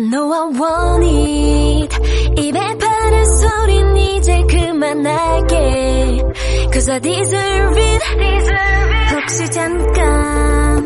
No, I want it. 입에 바른 소린 이제 그만할게. Cause I deserve it. Deserve it. 혹시 잠깐.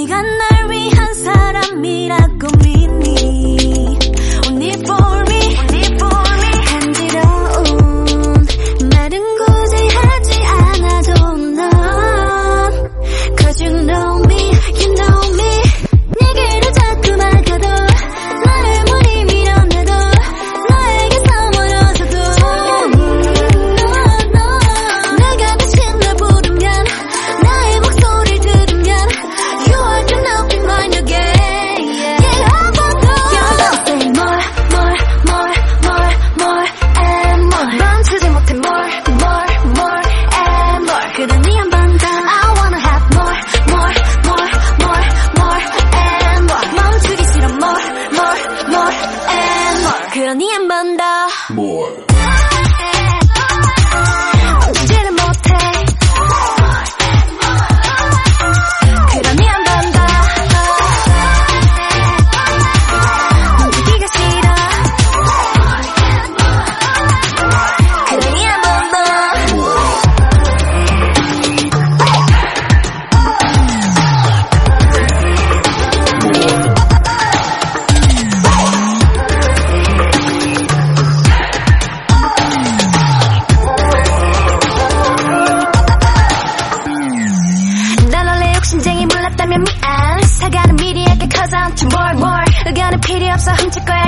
네가 날 위한 사람이라고 그러니 한 번 더. 뭘? 심장이 몰랐다면 미안 사과는 미리할게 cause I'm too more more 의견은 필요 없어 훔칠 거야